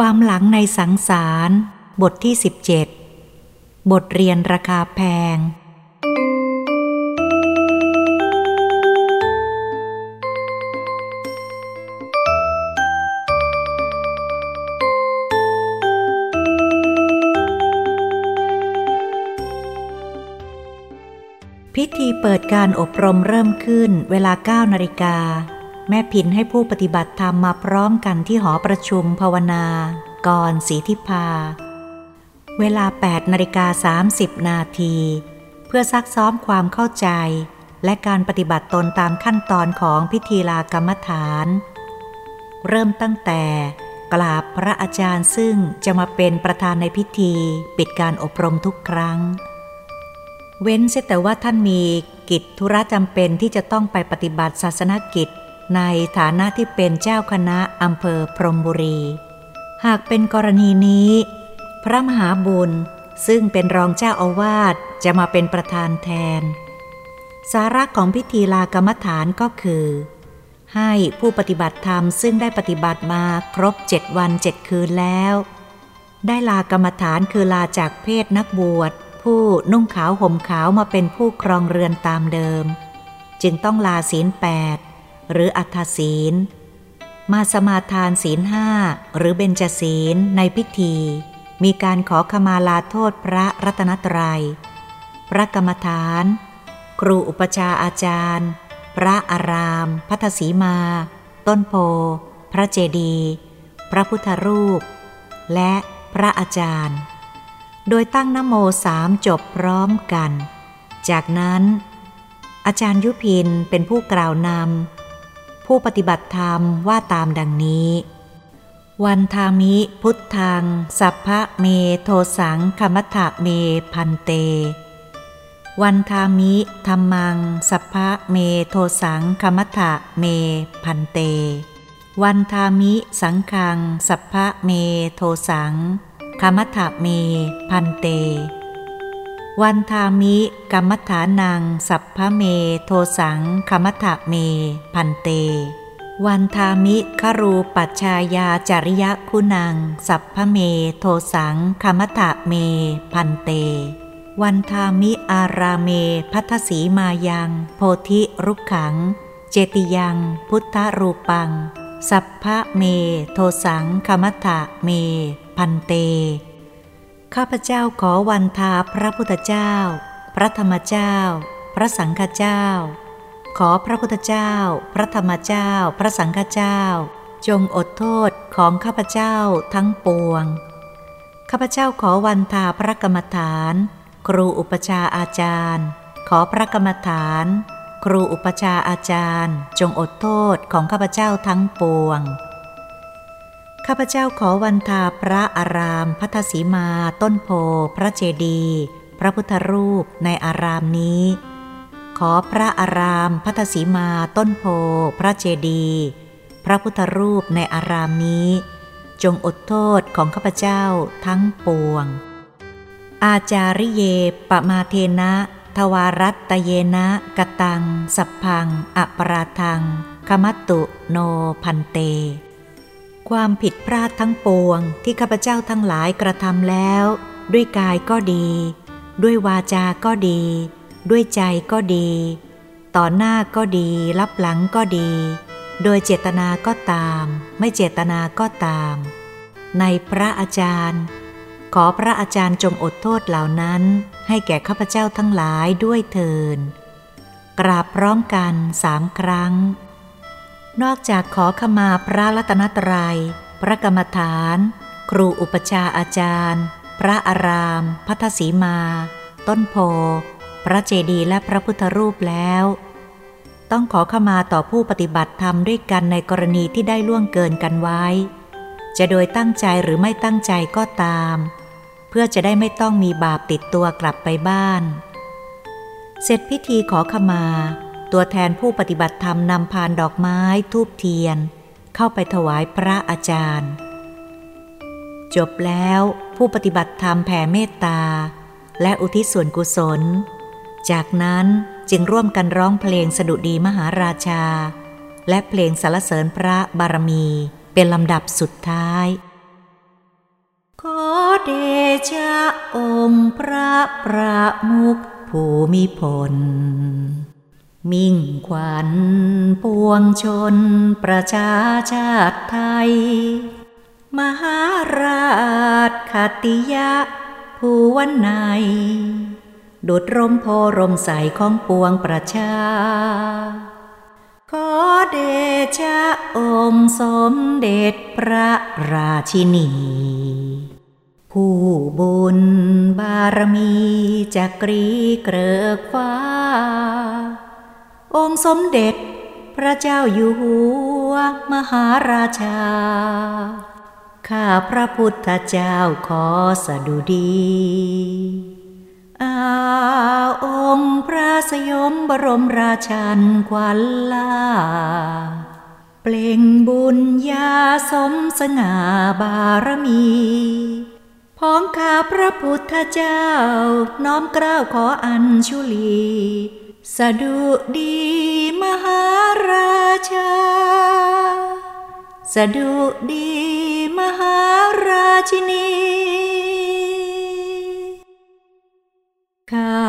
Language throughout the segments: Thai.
ความหลังในสังสาร บทที่ 17 บทเรียนราคาแพง พิธีเปิดการอบรมเริ่มขึ้นเวลา 9 นาฬิกา แม่พินให้ผู้ปฏิบัติธรรมมาพร้อมกันที่หอประชุมภาวนาก่อนสีทิพา เวลา 8นาฬิกา30 นาที เพื่อซักซ้อมความเข้าใจ และการปฏิบัติตนตามขั้นตอนของพิธีลากรรมฐาน เริ่มตั้งแต่กราบพระอาจารย์ซึ่งจะมาเป็นประธานในพิธีปิดการอบรมทุกครั้ง เว้นเสียแต่ว่าท่านมีกิจธุระจำเป็นที่จะต้องไปปฏิบัติศาสนกิจ ในฐานะที่เป็นเจ้าคณะอำเภอพรมบุรี หากเป็นกรณีนี้ พระมหาบุญซึ่งเป็นรองเจ้าอาวาสจะมาเป็นประธานแทน สาระของพิธีลากรรมฐานก็คือ ให้ผู้ปฏิบัติธรรมซึ่งได้ปฏิบัติมาครบเจ็ดวันเจ็ดคืนแล้ว ได้ลากรรมฐานคือลาจากเพศนักบวช ผู้นุ่งขาวห่มขาวมาเป็นผู้ครองเรือนตามเดิม จึงต้องลาศีลแปด หรืออัฏฐศีล มาสมาทานศีลห้าหรือเบญจศีลในพิธี มีการขอขมาลาโทษพระรัตนตรยัย พระกรรมฐาน ครูอุปชาอาจารย์ พระอาราม พัทสีมา ต้นโพ พระเจดียพระพุทธรูป และพระอาจารย์ โดยตั้งนโมสามจบพร้อมกัน จากนั้นอาจารย์ยุพินเป็นผู้กล่าวนำ ผู้ปฏิบัติธรรมว่าตามดังนี้ วันทามิพุทธัง สัพพะเมโทสังคมัตถะเมพันเต วันทามิธรรมัง สัพพะเมโทสังคมัตถะเมพันเต วันทามิสังคัง สัพพะเมโทสังคมัตถะเมพันเต วันทามิกัมมัฏฐานัง สัพพะเม โทสังคมัตถะเม พันเต วันทามิคารูปัชชายาจริยคุณัง สัพพะเม โทสังคมัตถะเม พันเต วันทามิอาราเม พัทสีมายัง โพธิรุกขัง เจติยัง พุทธรูปัง สัพพะเม โทสังคมัตถะเม พันเต ข้าพเจ้าขอวันทาพระพุทธเจ้า พระธรรมเจ้า พระสังฆเจ้า ขอพระพุทธเจ้า พระธรรมเจ้า พระสังฆเจ้า จงอดโทษของข้าพเจ้าทั้งปวง ข้าพเจ้าขอวันทาพระกรรมฐาน ครูอุปชาอาจารย์ ขอพระกรรมฐาน ครูอุปชาอาจารย์ จงอดโทษของข้าพเจ้าทั้งปวง ข้าพเจ้าขอวันทาพระอารามพัทสีมา ต้นโพ พระเจดีย์พระพุทธรูปในอารามนี้ ขอพระอารามพัทสีมา ต้นโพ พระเจดีย์พระพุทธรูปในอารามนี้ จงอดโทษของข้าพเจ้าทั้งปวง อาจาริเยปมาเทนะ ทวารัตตเยนะกตัง สัพพัง อปราทังคมัตตุโนพันเต ความผิดพลาดทั้งปวงที่ข้าพเจ้าทั้งหลายกระทำแล้ว ด้วยกายก็ดี ด้วยวาจาก็ดี ด้วยใจก็ดี ต่อหน้าก็ดีรับหลังก็ดี โดยเจตนาก็ตาม ไม่เจตนาก็ตาม ในพระอาจารย์ ขอพระอาจารย์จงอดโทษเหล่านั้น ให้แก่ข้าพเจ้าทั้งหลายด้วยเถินกราบพร้อมกันสามครั้ง นอกจากขอขมาพระรัตนตรยัย พระกรรมฐาน ครูอุปชาอาจารย์ พระอาราม พัทสีมา ต้นโพ พระเจดีย์และพระพุทธรูปแล้ว ต้องขอขมาต่อผู้ปฏิบัติธรรมด้วยกันในกรณีที่ได้ล่วงเกินกันไว้ จะโดยตั้งใจหรือไม่ตั้งใจก็ตาม เพื่อจะได้ไม่ต้องมีบาปติดตัวกลับไปบ้าน เสร็จพิธีขอขมา ตัวแทนผู้ปฏิบัติธรรมนำพานดอกไม้ทูบเทียน เข้าไปถวายพระอาจารย์ จบแล้วผู้ปฏิบัติธรรมแผ่เมตตา และอุทิศส่วนกุศล จากนั้นจึงร่วมกันร้องเพลงสดุดีมหาราชา และเพลงสรรเสริญพระบารมีเป็นลำดับสุดท้าย ขอเดชะองค์พระประมุขภูมิพล มิ่งขวัญปวงชนประชาชาติไทย มหาราชคติยะภูวันในดุดร่มโพรมใสของปวงประชา ขอเดชะองค์สมเด็จพระราชินี ผู้บุญบารมีจักรีเกรอกฟ้า องค์สมเด็จ พระเจ้าอยู่หัวมหาราชา ข้าพระพุทธเจ้าขอสดุดีอาองค์พระสยมบรมราชันควันลาเปล่งบุญญาสมสง่าบารมีพ้องข้าพระพุทธเจ้าน้อมกล้าวขออัญชุลี สะดุดีมหาราชา สะดุดีมหาราชินี ข้า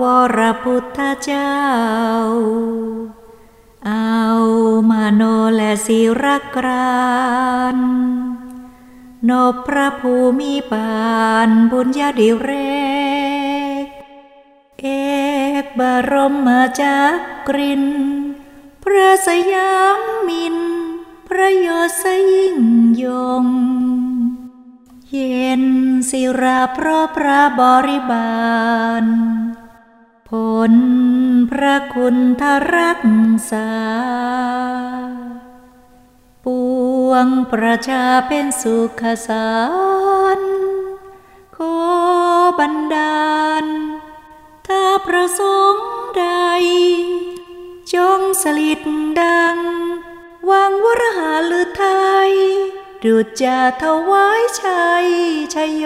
วรพุทธเจ้า เอามาโนและศิรกรานนบพระภูมิปานบุญญาดิเรก เอกบรมมาจากกริน พระสยามมิน พระยศยิ่งยง เย็นศิราเพราะพระบริบาล ผลพระคุณทรักษา ปวงประชาเป็นสุขสาร ขอบันดาล ถ้าประสงค์ใด จงสลิดดังวังวรหาลือไทยดุจจะถวายชัยชยโย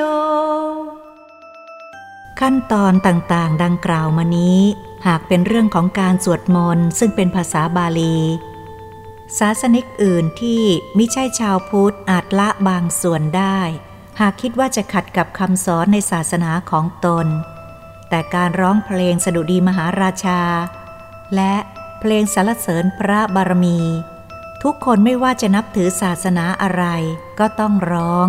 ขั้นตอนต่างๆ ดังกล่าวมานี้ หากเป็นเรื่องของการสวดมนต์ซึ่งเป็นภาษาบาลีศาสนิกอื่นที่มิใช่ชาวพุทธอาจละบางส่วนได้ หากคิดว่าจะขัดกับคำสอนในศาสนาของตน แต่การร้องเพลงสดุดีมหาราชา และเพลงสรรเสริญพระบารมี ทุกคนไม่ว่าจะนับถือศาสนาอะไรก็ต้องร้อง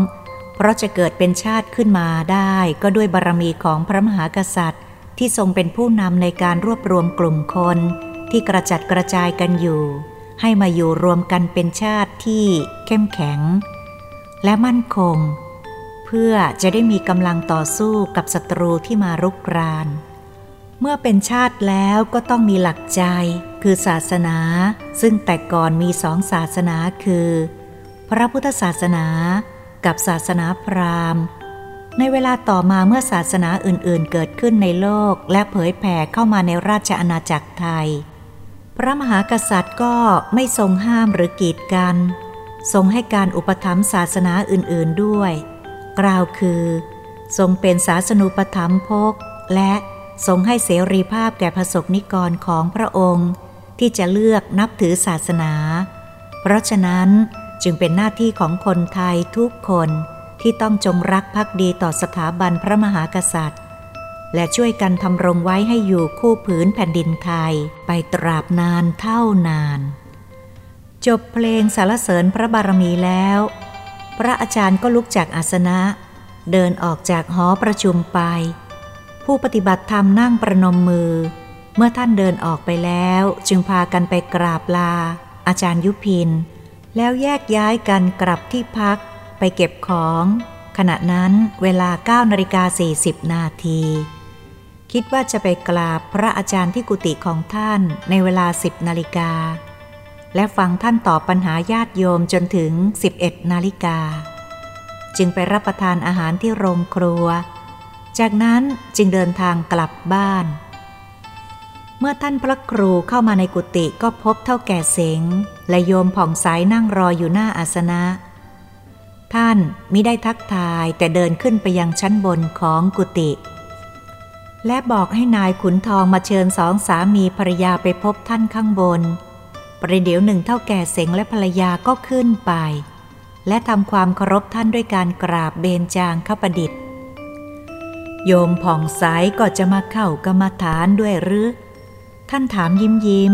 เพราะจะเกิดเป็นชาติขึ้นมาได้ก็ด้วยบารมีของพระมหากษัตริย์ ที่ทรงเป็นผู้นำในการรวบรวมกลุ่มคน ที่กระจัดกระจายกันอยู่ ให้มาอยู่รวมกันเป็นชาติที่เข้มแข็ง และมั่นคง เพื่อจะได้มีกำลังต่อสู้กับศัตรูที่มารุกราน เมื่อเป็นชาติแล้วก็ต้องมีหลักใจ คือศาสนา ซึ่งแต่ก่อนมีสองศาสนาคือ พระพุทธศาสนากับศาสนาพราหมณ์ ในเวลาต่อมาเมื่อศาสนาอื่นๆ เกิดขึ้นในโลกและเผยแผ่เข้ามาในราชอาณาจักรไทย พระมหากษัตริย์ก็ไม่ทรงห้ามหรือกีดกัน ทรงให้การอุปถัมภ์ศาสนาอื่นๆด้วย กล่าวคือ ทรงเป็นศาสนูปถัมภกและทรงให้เสรีภาพแก่พระสกนิกรของพระองค์ ที่จะเลือกนับถือศาสนา เพราะฉะนั้นจึงเป็นหน้าที่ของคนไทยทุกคนที่ต้องจงรักภักดีต่อสถาบันพระมหากษัตริย์ และช่วยกันทำรงไว้ให้อยู่คู่ผืนแผ่นดินไทยไปตราบนานเท่านาน จบเพลงสารเสริญพระบารมีแล้ว พระอาจารย์ก็ลุกจากอาสนะ เดินออกจากหอประชุมไป ผู้ปฏิบัติธรรมนั่งประนมมือ เมื่อท่านเดินออกไปแล้ว จึงพากันไปกราบลา อาจารย์ยุพิน แล้วแยกย้ายกันกลับที่พักไปเก็บของ ขณะนั้นเวลา9นาฬิกา40 นาที คิดว่าจะไปกราบพระอาจารย์ที่กุฏิของท่านในเวลา 10นาฬิกา และฟังท่านตอบปัญหาญาติโยมจนถึง 11 นาฬิกา จึงไปรับประทานอาหารที่โรงครัว จากนั้นจึงเดินทางกลับบ้าน เมื่อท่านพระครูเข้ามาในกุฏิก็พบเท่าแก่เสงและโยมผ่องใสนั่งรออยู่หน้าอาสนะ ท่านมิได้ทักทายแต่เดินขึ้นไปยังชั้นบนของกุฏิและบอกให้นายขุนทองมาเชิญสองสามีภรรยาไปพบท่านข้างบน ประเดี๋ยวหนึ่งเท่าแก่เสงและภรรยาก็ขึ้นไป และทำความเคารพท่านด้วยการกราบเบญจางขประดิษฐ์ โยมผ่องใสก็จะมาเข้ากรรมฐานด้วยหรือ ท่านถามยิ้มยิ้ม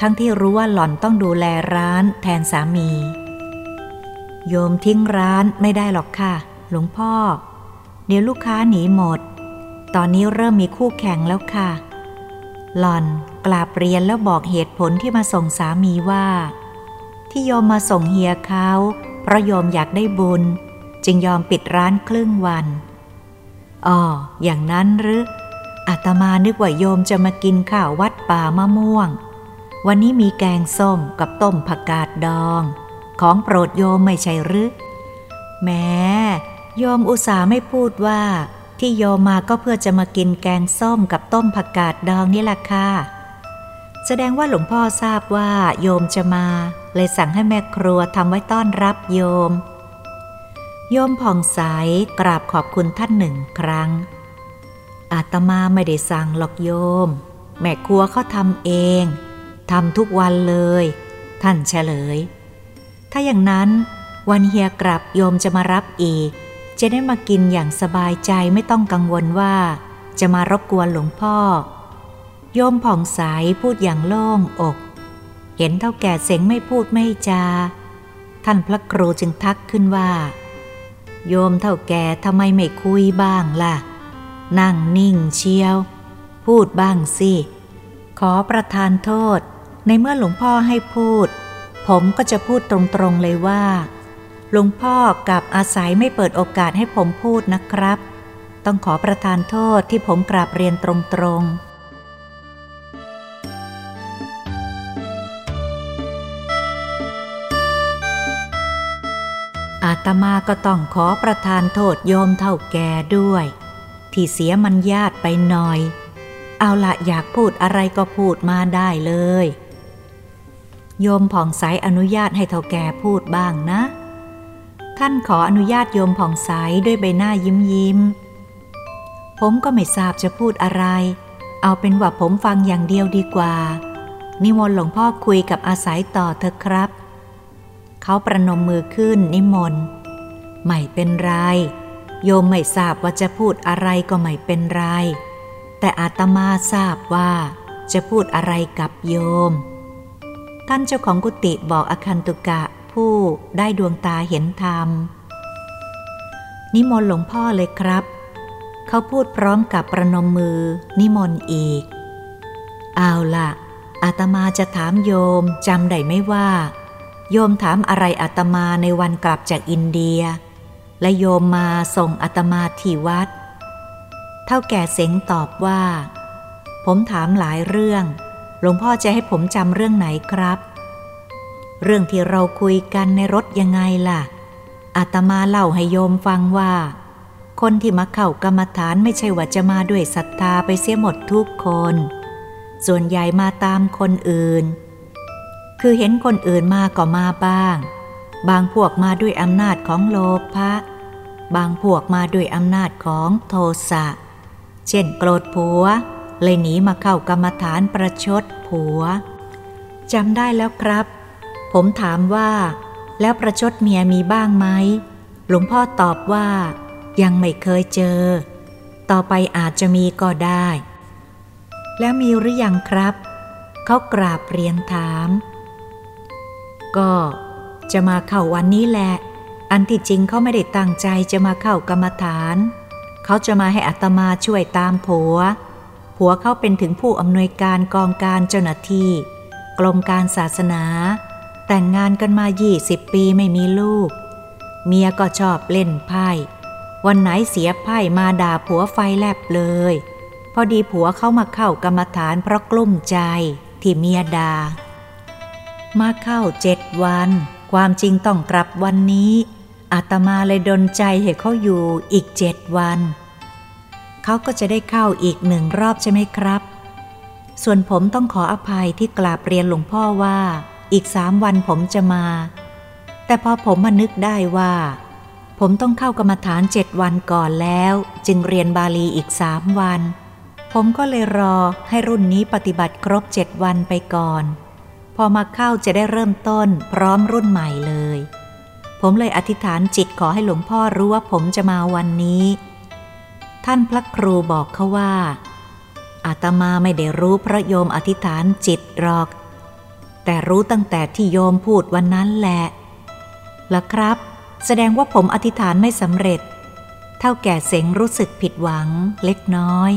ทั้งที่รู้ว่าหล่อนต้องดูแลร้านแทนสามี โยมทิ้งร้านไม่ได้หรอกค่ะ หลวงพ่อ เดี๋ยวลูกค้าหนีหมด ตอนนี้เริ่มมีคู่แข่งแล้วค่ะ หล่อน กราบเรียนแล้วบอกเหตุผลที่มาส่งสามีว่า ที่โยมมาส่งเฮียเขา เพราะโยมอยากได้บุญ จึงยอมปิดร้านครึ่งวันอ๋ออย่างนั้นหรืออาตมานึกว่าโยมจะมากินข้าววัดป่ามะม่วง วันนี้มีแกงส้มกับต้มผักกาดดอง ของโปรดโยมไม่ใช่หรือแม้โยมอุตส่าห์ไม่พูดว่า ที่โยมมาก็เพื่อจะมากินแกงส้มกับต้มผักกาดดองนี่แหละค่ะ แสดงว่าหลวงพ่อทราบว่าโยมจะมา เลยสั่งให้แม่ครัวทำไว้ต้อนรับโยม โยมผ่องใสกราบขอบคุณท่านหนึ่งครั้ง อาตมาไม่ได้สั่งหรอกโยม แม่ครัวเขาทำเองทำทุกวันเลย ท่านเฉลย ถ้าอย่างนั้นวันเฮียกลับโยมจะมารับอีก จะได้มากินอย่างสบายใจไม่ต้องกังวลว่า จะมารบกวนหลวงพ่อ โยมผ่องใสพูดอย่างโล่งอก เห็นเท่าแก่เสงไม่พูดไม่จา ท่านพระครูจึงทักขึ้นว่า โยมเท่าแก่ทำไมไม่คุยบ้างล่ะ นั่งนิ่งเชียว พูดบ้างสิ ขอประทานโทษ ในเมื่อหลวงพ่อให้พูด ผมก็จะพูดตรงๆเลยว่า หลวงพ่อกับอาศัยไม่เปิดโอกาสให้ผมพูดนะครับ ต้องขอประทานโทษที่ผมกราบเรียนตรงๆ อาตมาก็ต้องขอประทานโทษโยมเท่าแก่ด้วย ที่เสียมันญาติไปหน่อย เอาละอยากพูดอะไรก็พูดมาได้เลย โยมผ่องใสอนุญาตให้เท่าแก่พูดบ้างนะ ท่านขออนุญาตโยมผ่องใสด้วยใบหน้ายิ้มยิ้ม ผมก็ไม่ทราบจะพูดอะไร เอาเป็นว่าผมฟังอย่างเดียวดีกว่า นิมนต์หลวงพ่อคุยกับอาศัยต่อเถอะครับ เขาประนมมือขึ้นนิมนต์ไม่เป็นไร โยมไม่ทราบว่าจะพูดอะไรก็ไม่เป็นไร แต่อาตมาทราบว่าจะพูดอะไรกับโยม ท่านเจ้าของกุฏิบอกอคันตุกะผู้ได้ดวงตาเห็นธรรม นิมนต์หลวงพ่อเลยครับ เขาพูดพร้อมกับประนมมือ นิมนต์อีก เอาล่ะอาตมาจะถามโยมจำได้ไหมว่า โยมถามอะไรอาตมาในวันกลับจากอินเดีย และโยมมาส่งอาตมาที่วัด เท่าแก่เสงตอบว่า ผมถามหลายเรื่อง หลวงพ่อจะให้ผมจำเรื่องไหนครับ เรื่องที่เราคุยกันในรถยังไงล่ะ อาตมาเล่าให้โยมฟังว่า คนที่มาเข้ากรรมฐานไม่ใช่ว่าจะมาด้วยศรัทธาไปเสียหมดทุกคน ส่วนใหญ่มาตามคนอื่น คือเห็นคนอื่นมาก็มาบ้าง บางพวกมาด้วยอำนาจของโลภะ บางพวกมาด้วยอำนาจของโทสะ เช่นโกรธผัว เลยหนีมาเข้ากรรมฐานประชดผัวจำได้แล้วครับ ผมถามว่า แล้วประชดเมียมีบ้างไหม หลวงพ่อตอบว่า ยังไม่เคยเจอ ต่อไปอาจจะมีก็ได้ แล้วมีหรือยังครับ เขากราบเรียนถาม ก็จะมาเข้าวันนี้แหละ อันที่จริงเขาไม่ได้ตั้งใจจะมาเข้ากรรมฐาน เขาจะมาให้อัตมาช่วยตามผัว ผัวเขาเป็นถึงผู้อำนวยการกองการเจ้าหน้าที่ กรมการศาสนา แต่งงานกันมายี่สิบปีไม่มีลูก เมียก็ชอบเล่นไพ่ วันไหนเสียไพ่มาด่าผัวไฟแลบเลย พอดีผัวเข้ามาเข้ากรรมฐานเพราะกลุ้มใจที่เมียดา่า มาเข้าเจ็ดวัน ความจริงต้องกลับวันนี้อาตมาเลยดนใจให้เขาอยู่อีกเจ็ดวัน เขาก็จะได้เข้าอีกหนึ่งรอบใช่ไหมครับ ส่วนผมต้องขออภัยที่กราบเรียนหลวงพ่อว่า อีกสามวันผมจะมา แต่พอผมมานึกได้ว่า ผมต้องเข้ากรรมฐานเจ็ดวันก่อนแล้ว จึงเรียนบาลีอีกสามวัน ผมก็เลยรอให้รุ่นนี้ปฏิบัติครบเจ็ดวันไปก่อน พอมาเข้าจะได้เริ่มต้นพร้อมรุ่นใหม่เลย ผมเลยอธิษฐานจิตขอให้หลวงพ่อรู้ว่าผมจะมาวันนี้ ท่านพระครูบอกเขาว่า อาตมาไม่ได้รู้พระโยมอธิษฐานจิตหรอก แต่รู้ตั้งแต่ที่โยมพูดวันนั้นแหละละครับ แสดงว่าผมอธิษฐานไม่สำเร็จ เท่าแก่เสงรู้สึกผิดหวังเล็กน้อย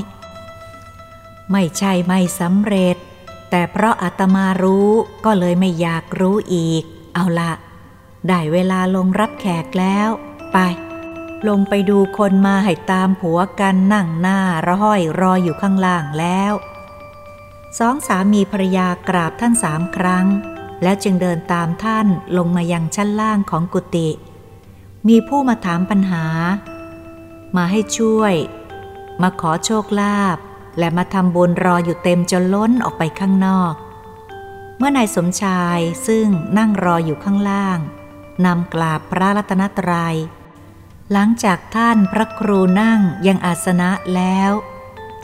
ไม่ใช่ไม่สำเร็จ แต่เพราะอาตมารู้ก็เลยไม่อยากรู้อีก เอาละได้เวลาลงรับแขกแล้ว ไป ลงไปดูคนมาให้ตามผัวกันนั่งหน้าระห้อยรออยู่ข้างล่างแล้วสองสามีภรรยากราบท่านสามครั้ง แล้วจึงเดินตามท่านลงมายังชั้นล่างของกุฏิมีผู้มาถามปัญหา มาให้ช่วย มาขอโชคลาภ และมาทำบุญรออยู่เต็มจนล้นออกไปข้างนอก เมื่อนายสมชายซึ่งนั่งรออยู่ข้างล่างนำกราบพระรัตนตรยัย หลังจากท่านพระครูนั่งยังอาสนะแล้ว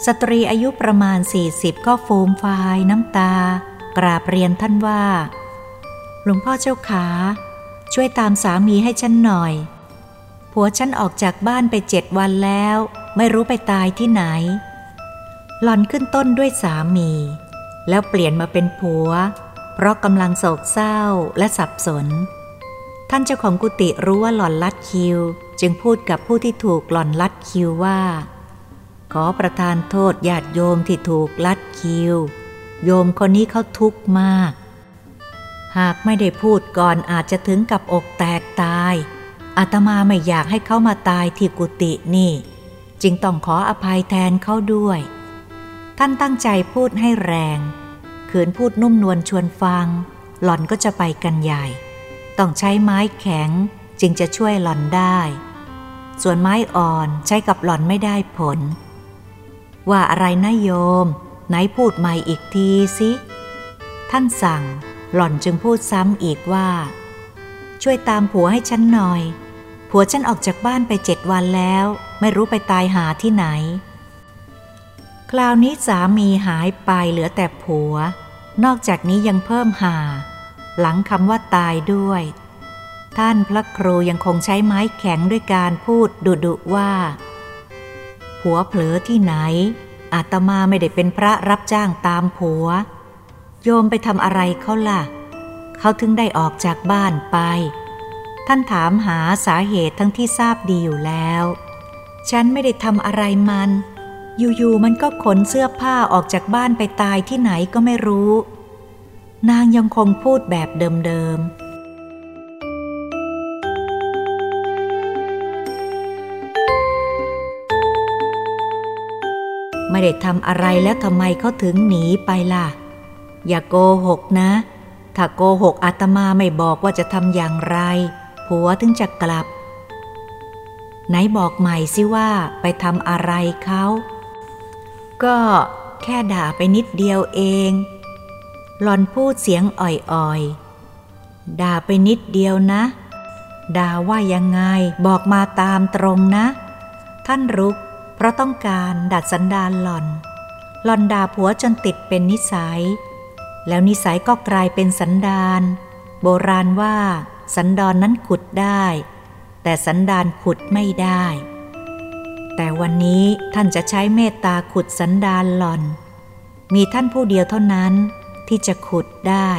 สตรีอายุประมาณ 40 ก็ฟูมฟายน้ำตา กราบเรียนท่านว่า หลวงพ่อเจ้าขา ช่วยตามสามีให้ฉันหน่อย ผัวฉันออกจากบ้านไปเจ็ดวันแล้ว ไม่รู้ไปตายที่ไหน หล่อนขึ้นต้นด้วยสามี แล้วเปลี่ยนมาเป็นผัว เพราะกำลังโศกเศร้าและสับสน ท่านเจ้าของกุฏิรู้ว่าหล่อนลัดคิว จึงพูดกับผู้ที่ถูกหล่อนลัดคิวว่า ขอประทานโทษญาติโยมที่ถูกลัดคิว โยมคนนี้เขาทุกข์มาก หากไม่ได้พูดก่อนอาจจะถึงกับอกแตกตายอาตมาไม่อยากให้เขามาตายที่กุฏินี่ จึงต้องขออภัยแทนเขาด้วย ท่านตั้งใจพูดให้แรงขืนพูดนุ่มนวลชวนฟัง หล่อนก็จะไปกันใหญ่ ต้องใช้ไม้แข็งจึงจะช่วยหล่อนได้ ส่วนไม้อ่อนใช้กับหล่อนไม่ได้ผล ว่าอะไรนะโยม ไหนพูดใหม่อีกทีสิท่านสั่ง หล่อนจึงพูดซ้ำอีกว่า ช่วยตามผัวให้ฉันหน่อย ผัวฉันออกจากบ้านไปเจ็ดวันแล้ว ไม่รู้ไปตายหาที่ไหน คราวนี้สามีหายไปเหลือแต่ผัว นอกจากนี้ยังเพิ่มหา หลังคำว่าตายด้วย ท่านพระครูยังคงใช้ไม้แข็งด้วยการพูดดุดุว่า ผัวเผลอที่ไหน อาตมาไม่ได้เป็นพระรับจ้างตามผัว โยมไปทำอะไรเขาล่ะ เขาถึงได้ออกจากบ้านไป ท่านถามหาสาเหตุทั้งที่ทราบดีอยู่แล้ว ฉันไม่ได้ทำอะไรมัน อยู่ๆมันก็ขนเสื้อผ้าออกจากบ้านไปตายที่ไหนก็ไม่รู้ นางยังคงพูดแบบเดิมๆไม่ได้ทำอะไรแล้วทำไมเขาถึงหนีไปล่ะ อย่าโกหกนะ ถ้าโกหกอาตมาไม่บอกว่าจะทำอย่างไร ผัวถึงจะกลับ ไหนบอกใหม่สิว่าไปทำอะไรเขา ก็แค่ด่าไปนิดเดียวเอง หลอนพูดเสียงอ่อยๆ ด่าไปนิดเดียวนะ ด่าว่ายังไงบอกมาตามตรงนะ ท่านรุกเพราะต้องการดัดสันดานหลอน หลอนด่าผัวจนติดเป็นนิสัย แล้วนิสัยก็กลายเป็นสันดาน โบราณว่า สันดอนนั้นขุดได้ แต่สันดานขุดไม่ได้ แต่วันนี้ท่านจะใช้เมตตาขุดสันดานหลอน มีท่านผู้เดียวเท่านั้นที่จะขุดได้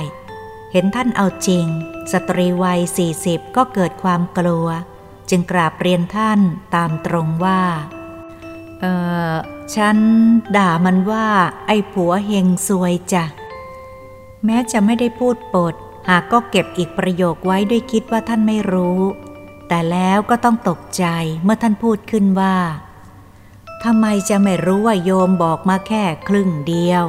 เห็นท่านเอาจริง สตรีวัยสี่สิบก็เกิดความกลัว จึงกราบเรียนท่านตามตรงว่า เออฉันด่ามันว่า ไอ้ผัวเฮงซวยจ้ะ แม้จะไม่ได้พูดปด หากก็เก็บอีกประโยคไว้ด้วยคิดว่าท่านไม่รู้ แต่แล้วก็ต้องตกใจเมื่อท่านพูดขึ้นว่าทำไมจะไม่รู้ว่าโยมบอกมาแค่ครึ่งเดียว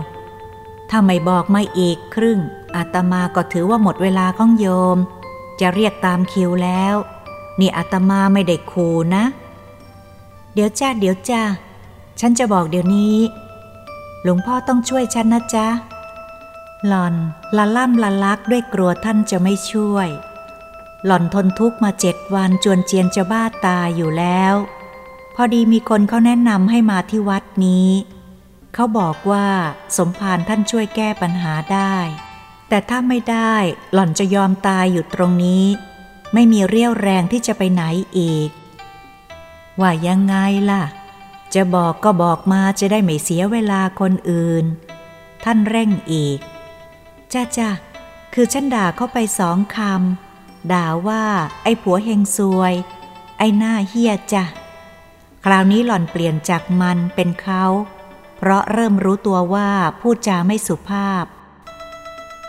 ถ้าไม่บอกมาอีกครึ่ง อาตมาก็ถือว่าหมดเวลาของโยม จะเรียกตามคิวแล้ว นี่อาตมาไม่ได้คูนะ เดี๋ยวจ้าเดี๋ยวจ้า ฉันจะบอกเดี๋ยวนี้ หลวงพ่อต้องช่วยฉันนะจ๊ะหลอนละล่ำละลักด้วยกลัวท่านจะไม่ช่วย หล่อนทนทุกข์มาเจ็ดวันจวนเจียนจะบ้าตายอยู่แล้ว พอดีมีคนเขาแนะนำให้มาที่วัดนี้ เขาบอกว่าสมภารท่านช่วยแก้ปัญหาได้ แต่ถ้าไม่ได้หล่อนจะยอมตายอยู่ตรงนี้ ไม่มีเรี่ยวแรงที่จะไปไหนอีก ว่ายังไงล่ะ จะบอกก็บอกมาจะได้ไม่เสียเวลาคนอื่น ท่านเร่งอีก จ้าจ้าคือฉันด่าเข้าไปสองคำ ด่าว่าไอ้ผัวเฮงซวย ไอ้หน้าเฮียจ้ะ คราวนี้หล่อนเปลี่ยนจากมันเป็นเขา เพราะเริ่มรู้ตัวว่าพูดจาไม่สุภาพ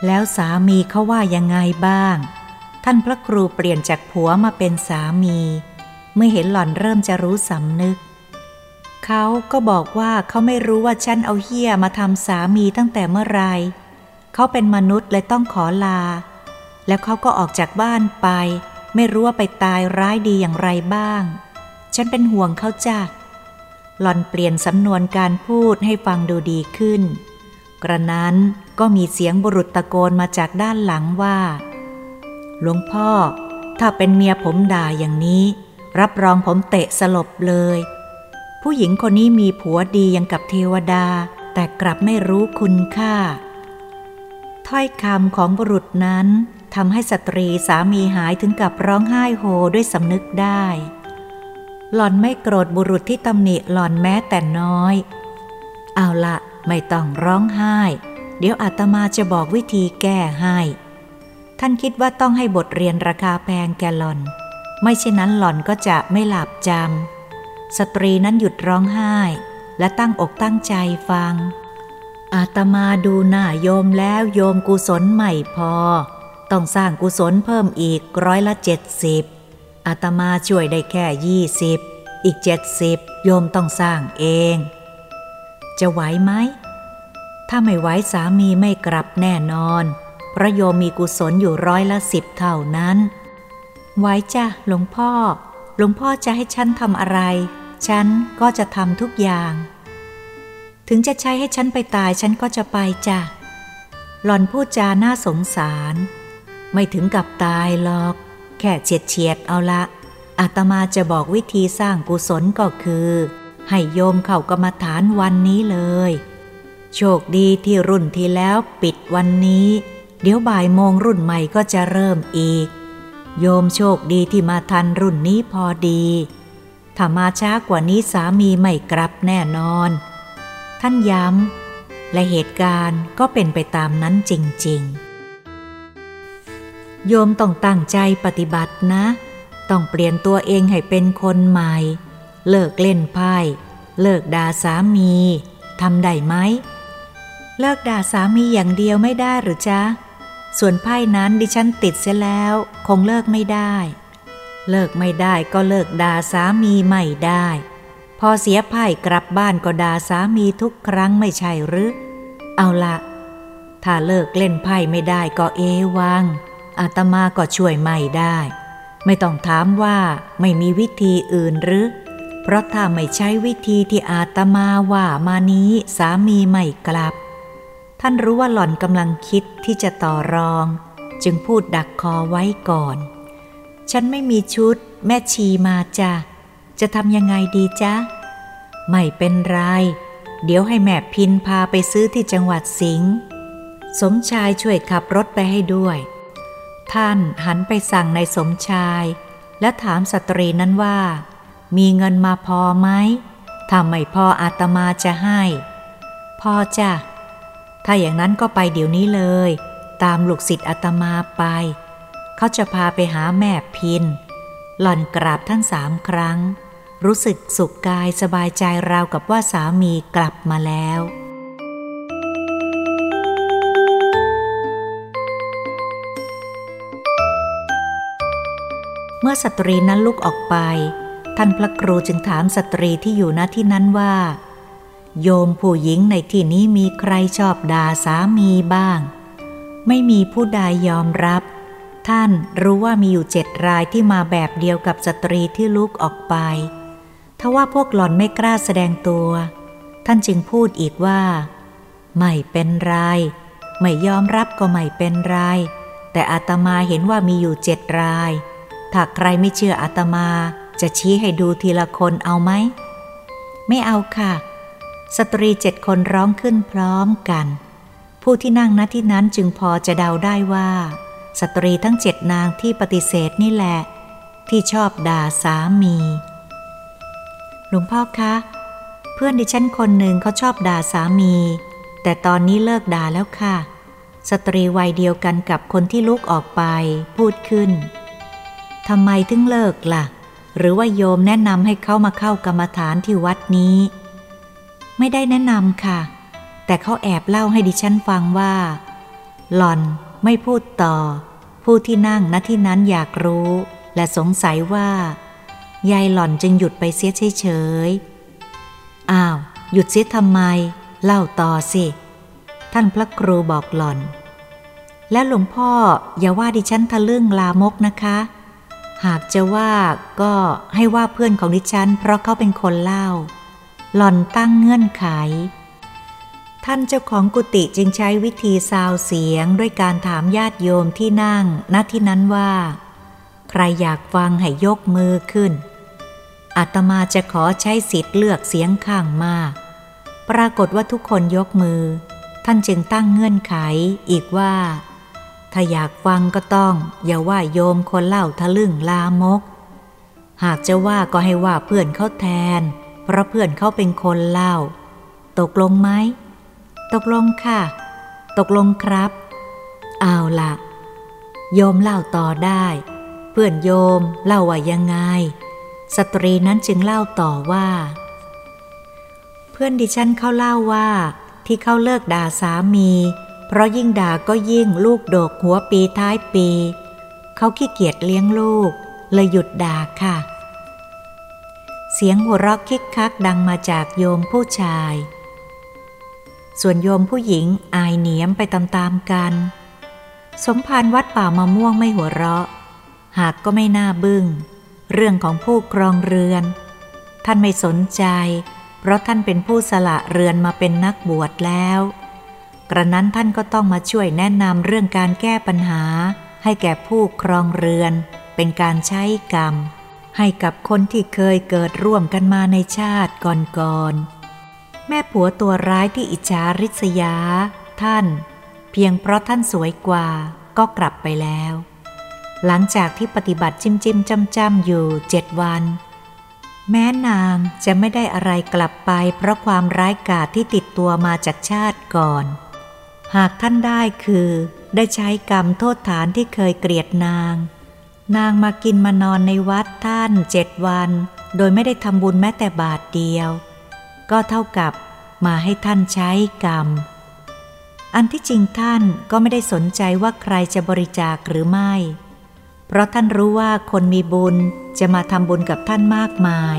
แล้วสามีเขาว่ายังไงบ้าง ท่านพระครูเปลี่ยนจากผัวมาเป็นสามี เมื่อเห็นหล่อนเริ่มจะรู้สำนึก เขาก็บอกว่าเขาไม่รู้ว่าฉันเอาเฮียมาทำสามีตั้งแต่เมื่อไร เขาเป็นมนุษย์เลยต้องขอลา แล้วเขาก็ออกจากบ้านไป ไม่รู้ว่าไปตายร้ายดีอย่างไรบ้าง ฉันเป็นห่วงเขาจ้ะหล่อนเปลี่ยนสำนวนการพูดให้ฟังดูดีขึ้น กระนั้นก็มีเสียงบุรุษตะโกนมาจากด้านหลังว่า หลวงพ่อ ถ้าเป็นเมียผมด่าอย่างนี้ รับรองผมเตะสลบเลย ผู้หญิงคนนี้มีผัวดียังกับเทวดา แต่กลับไม่รู้คุณค่า ถ้อยคำของบุรุษนั้น ทำให้สตรีสามีหายถึงกับร้องไห้โฮด้วยสำนึกได้ หล่อนไม่โกรธบุรุษที่ตำหนิหล่อนแม้แต่น้อย เอาละไม่ต้องร้องไห้ เดี๋ยวอาตมาจะบอกวิธีแก้ให้ ท่านคิดว่าต้องให้บทเรียนราคาแพงแกหล่อน ไม่เช่นนั้นหล่อนก็จะไม่หลับจำ สตรีนั้นหยุดร้องไห้ และตั้งอกตั้งใจฟังอาตมาดูหน้าโยมแล้วโยมกุศลใหม่พอ ต้องสร้างกุศลเพิ่มอีกร้อยละเจ็ดสิบอาตมาช่วยได้แค่ยี่สิบอีกเจ็ดสิบโยมต้องสร้างเอง จะไหวไหม ถ้าไม่ไหวสามีไม่กลับแน่นอนพระโยมมีกุศลอยู่ร้อยละสิบเท่านั้นไหวจ้ะหลวงพ่อ หลวงพ่อจะให้ฉันทำอะไร ฉันก็จะทำทุกอย่าง ถึงจะใช้ให้ฉันไปตายฉันก็จะไปจ้ะหล่อนพูดจาน่าสงสาร ไม่ถึงกับตายหรอก แค่เฉียดเฉียดเอาละอาตมาจะบอกวิธีสร้างกุศลก็คือ ให้โยมเข้ากรรมฐานวันนี้เลย โชคดีที่รุ่นที่แล้วปิดวันนี้ เดี๋ยวบ่ายโมงรุ่นใหม่ก็จะเริ่มอีก โยมโชคดีที่มาทันรุ่นนี้พอดี ถ้ามาช้ากว่านี้สามีไม่กลับแน่นอน ท่านย้ำและเหตุการณ์ก็เป็นไปตามนั้นจริง ๆ โยมต้องตั้งใจปฏิบัตินะ ต้องเปลี่ยนตัวเองให้เป็นคนใหม่ เลิกเล่นไพ่ เลิกด่าสามี ทำได้ไหม เลิกด่าสามีอย่างเดียวไม่ได้หรือจ๊ะ ส่วนไพ่นั้นดิฉันติดเสียแล้ว คงเลิกไม่ได้ เลิกไม่ได้ก็เลิกด่าสามีไม่ได้ พอเสียไพ่กลับบ้านก็ด่าสามีทุกครั้งไม่ใช่หรือ เอาละ ถ้าเลิกเล่นไพ่ไม่ได้ก็เอวัง อาตมาก็ช่วยไม่ได้ ไม่ต้องถามว่าไม่มีวิธีอื่นหรือ เพราะถ้าไม่ใช้วิธีที่อาตมาว่ามานี้สามีไม่กลับ ท่านรู้ว่าหล่อนกำลังคิดที่จะต่อรอง จึงพูดดักคอไว้ก่อน ฉันไม่มีชุด แม่ชีมาจ้ะ จะทำยังไงดีจ๊ะ ไม่เป็นไร เดี๋ยวให้แม่พินพาไปซื้อที่จังหวัดสิงห์ สมชายช่วยขับรถไปให้ด้วย ท่านหันไปสั่งในสมชาย และถามสตรีนั้นว่า มีเงินมาพอไหมถ้าไม่พออาตมาจะให้ พอจ้ะ ถ้าอย่างนั้นก็ไปเดี๋ยวนี้เลย ตามลูกศิษย์อาตมาไป เขาจะพาไปหาแม่พิน หล่อนกราบท่านสามครั้ง รู้สึกสุขกายสบายใจราวกับว่าสามีกลับมาแล้ว เมื่อสตรีนั้นลุกออกไป ท่านพระครูจึงถามสตรีที่อยู่ณที่นั้นว่า โยมผู้หญิงในที่นี้มีใครชอบด่าสามีบ้าง ไม่มีผู้ใดยอมรับ ท่านรู้ว่ามีอยู่เจ็ดรายที่มาแบบเดียวกับสตรีที่ลุกออกไปทว่าพวกหล่อนไม่กล้าแสดงตัว ท่านจึงพูดอีกว่า ไม่เป็นไรไม่ยอมรับก็ไม่เป็นไรแต่อาตมาเห็นว่ามีอยู่เจ็ดราย ถ้าใครไม่เชื่ออาตมาจะชี้ให้ดูทีละคนเอาไหม ไม่เอาค่ะ สตรีเจ็ดคนร้องขึ้นพร้อมกัน ผู้ที่นั่งณที่นั้นจึงพอจะเดาได้ว่า สตรีทั้งเจ็ดนางที่ปฏิเสธนี่แหละ ที่ชอบด่าสามี หลวงพ่อคะ เพื่อนดิฉันคนหนึ่งเขาชอบด่าสามี แต่ตอนนี้เลิกด่าแล้วค่ะ สตรีวัยเดียวกันกับคนที่ลุกออกไปพูดขึ้น ทำไมถึงเลิกละ่ะ หรือว่าโยมแนะนำให้เขามาเข้ากรรมฐานที่วัดนี้ ไม่ได้แนะนำค่ะ แต่เขาแอบเล่าให้ดิฉันฟังว่า หล่อนไม่พูดต่อ ผู้ที่นั่งณที่นั้นอยากรู้ และสงสัยว่า ยายหล่อนจึงหยุดไปเสียเฉยๆอ้าว หยุดเสียทำไม เล่าต่อสิ ท่านพระครูบอกหล่อน แล้วหลวงพ่ออย่าว่าดิฉันทะลึ่งลามกนะคะ หากจะว่าก็ให้ว่าเพื่อนของดิฉัน เพราะเขาเป็นคนเล่า หล่อนตั้งเงื่อนไข ท่านเจ้าของกุฏิจึงใช้วิธีซาวเสียงด้วยการถามญาติโยมที่นั่งณที่นั้นว่า ใครอยากฟังให้ยกมือขึ้น อาตมาจะขอใช้สิทธิ์เลือกเสียงข้างมาก ปรากฏว่าทุกคนยกมือ ท่านจึงตั้งเงื่อนไขอีกว่า ถ้าอยากฟังก็ต้อง อย่าว่าโยมคนเล่าทะลึ่งลามก หากจะว่าก็ให้ว่าเพื่อนเขาแทน เพราะเพื่อนเขาเป็นคนเล่า ตกลงไหม ตกลงค่ะ ตกลงครับ เอาละโยมเล่าต่อได้ เพื่อนโยมเล่าว่ายังไง สตรีนั้นจึงเล่าต่อว่า เพื่อนดิฉันเขาเล่าว่าที่เขาเลิกด่าสามีเเพราะยิ่งด่าก็ยิ่งลูกโดกหัวปีท้ายปี เขาขี้เกียจเลี้ยงลูก เลยหยุดด่าค่ะ เสียงหัวเราะคิกคักดังมาจากโยมผู้ชาย ส่วนโยมผู้หญิงอายเหนียมไปตามๆกัน สมภารวัดป่ามะม่วงไม่หัวเราะ หากก็ไม่น่าบึง้ง เรื่องของผู้ครองเรือน ท่านไม่สนใจ เพราะท่านเป็นผู้สละเรือนมาเป็นนักบวชแล้ว กระนั้นท่านก็ต้องมาช่วยแนะนำเรื่องการแก้ปัญหา ให้แก่ผู้ครองเรือน เป็นการใช้กรรม ให้กับคนที่เคยเกิดร่วมกันมาในชาติก่อนๆแม่ผัวตัวร้ายที่อิจฉาริษยา ท่าน เพียงเพราะท่านสวยกว่าก็กลับไปแล้ว หลังจากที่ปฏิบัติจิ้มจิ้มจำจำอยู่เจ็ดวัน แม้นางจะไม่ได้อะไรกลับไปเพราะความร้ายกาจที่ติดตัวมาจากชาติก่อน หากท่านได้คือได้ใช้กรรมโทษฐานที่เคยเกลียดนาง นางมากินมานอนในวัดท่านเจ็ดวัน โดยไม่ได้ทำบุญแม้แต่บาทเดียว ก็เท่ากับมาให้ท่านใช้กรรม อันที่จริงท่านก็ไม่ได้สนใจว่าใครจะบริจาคหรือไม่ เพราะท่านรู้ว่าคนมีบุญจะมาทำบุญกับท่านมากมาย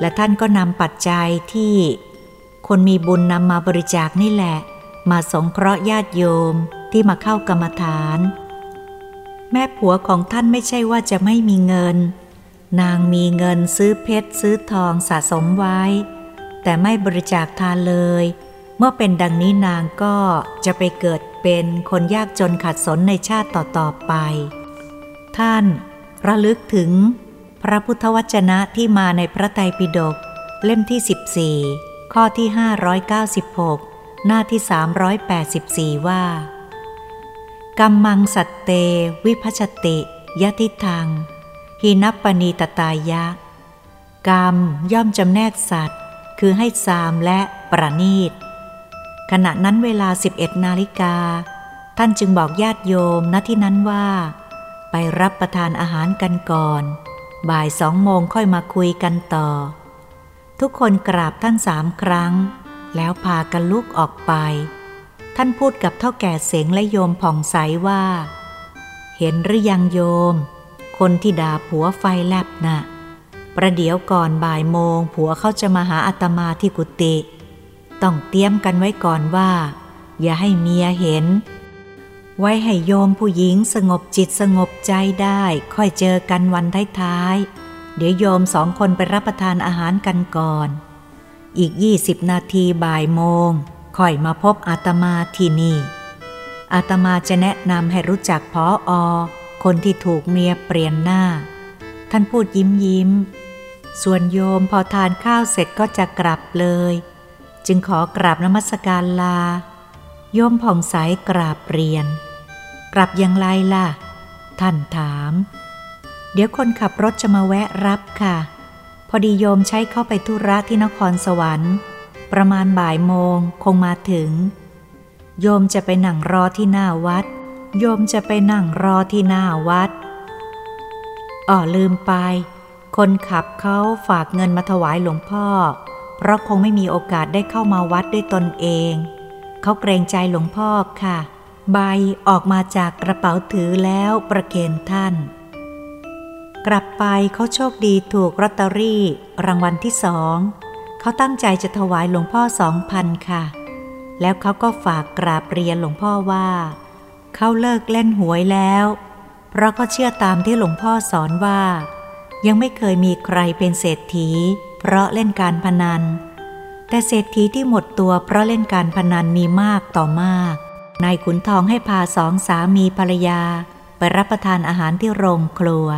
และท่านก็นำปัจจัยที่ คนมีบุญนำมาบริจาคนี่แหละ มาสงเคราะห์ญาติโยมที่มาเข้ากรรมฐาน แม่ผัวของท่านไม่ใช่ว่าจะไม่มีเงิน นางมีเงินซื้อเพชรซื้อทองสะสมไว้ แต่ไม่บริจาคทานเลย เมื่อเป็นดังนี้นางก็จะไปเกิดเป็นคนยากจนขัดสนในชาติต่อๆไป ท่านระลึกถึงพระพุทธวจนะที่มาในพระไตรปิฎกเล่มที่ 14 ข้อที่ 596 หน้าที่ 384 ว่า กัมมังสัตเต วิพัชติ ยติทังหินัปปณีตตายะ กรรมย่อมจำแนกสัตว์ คือให้ซามและประนีต ขณะนั้นเวลา 11 นาฬิกา ท่านจึงบอกญาติโยมณที่นั้นว่า ไปรับประทานอาหารกันก่อน บ่ายสองโมงค่อยมาคุยกันต่อ ทุกคนกราบท่านสามครั้ง แล้วพากันลุกออกไป ท่านพูดกับเท่าแก่เสงและโยมผ่องใสว่า เห็นหรือยังโยม คนที่ด่าผัวไฟแลบนะ่ะ ประเดี๋ยวก่อนบ่ายโมง ผัวเขาจะมาหาอาตมาที่กุฏิต้องเตรียมกันไว้ก่อนว่า อย่าให้เมียเห็น ไว้ให้โยมผู้หญิงสงบจิตสงบใจได้ ค่อยเจอกันวันท้ายๆเดี๋ยวโยมสองคนไปรับประทานอาหารกันก่อน อีกยี่สิบนาทีบ่ายโมงค่อยมาพบอาตมาที่นี่ อาตมาจะแนะนำให้รู้จักพออ คนที่ถูกเมียเปลี่ยนหน้า ท่านพูดยิ้มยิ้ม ส่วนโยมพอทานข้าวเสร็จก็จะกลับเลย จึงขอกราบนมัสการลา โยมผ่องใสกราบเรียน กลับยังไรล่ะ ท่านถาม เดี๋ยวคนขับรถจะมาแวะรับค่ะ พอดีโยมใช้เข้าไปธุระที่นครสวรรค์ ประมาณบ่ายโมงคงมาถึง โยมจะไปนั่งรอที่หน้าวัด โยมจะไปนั่งรอที่หน้าวัดอ๋อลืมไป คนขับเขาฝากเงินมาถวายหลวงพ่อ เพราะคงไม่มีโอกาสได้เข้ามาวัดด้วยตนเอง เขาเกรงใจหลวงพ่อค่ะ ใบออกมาจากกระเป๋าถือแล้วประเคนท่าน กลับไปเขาโชคดีถูกลอตเตอรี่ รางวัลที่สองเขาตั้งใจจะถวายหลวงพ่อสองพันค่ะ แล้วเขาก็ฝากกราบเรียนหลวงพ่อว่า เขาเลิกเล่นหวยแล้ว เพราะก็เชื่อตามที่หลวงพ่อสอนว่า ยังไม่เคยมีใครเป็นเศรษฐี เพราะเล่นการพนัน แต่เศรษฐีที่หมดตัวเพราะเล่นการพนันมีมากต่อมากนายขุนทองให้พาสองสามีภรรยา ไปรับประทานอาหารที่โรงครัว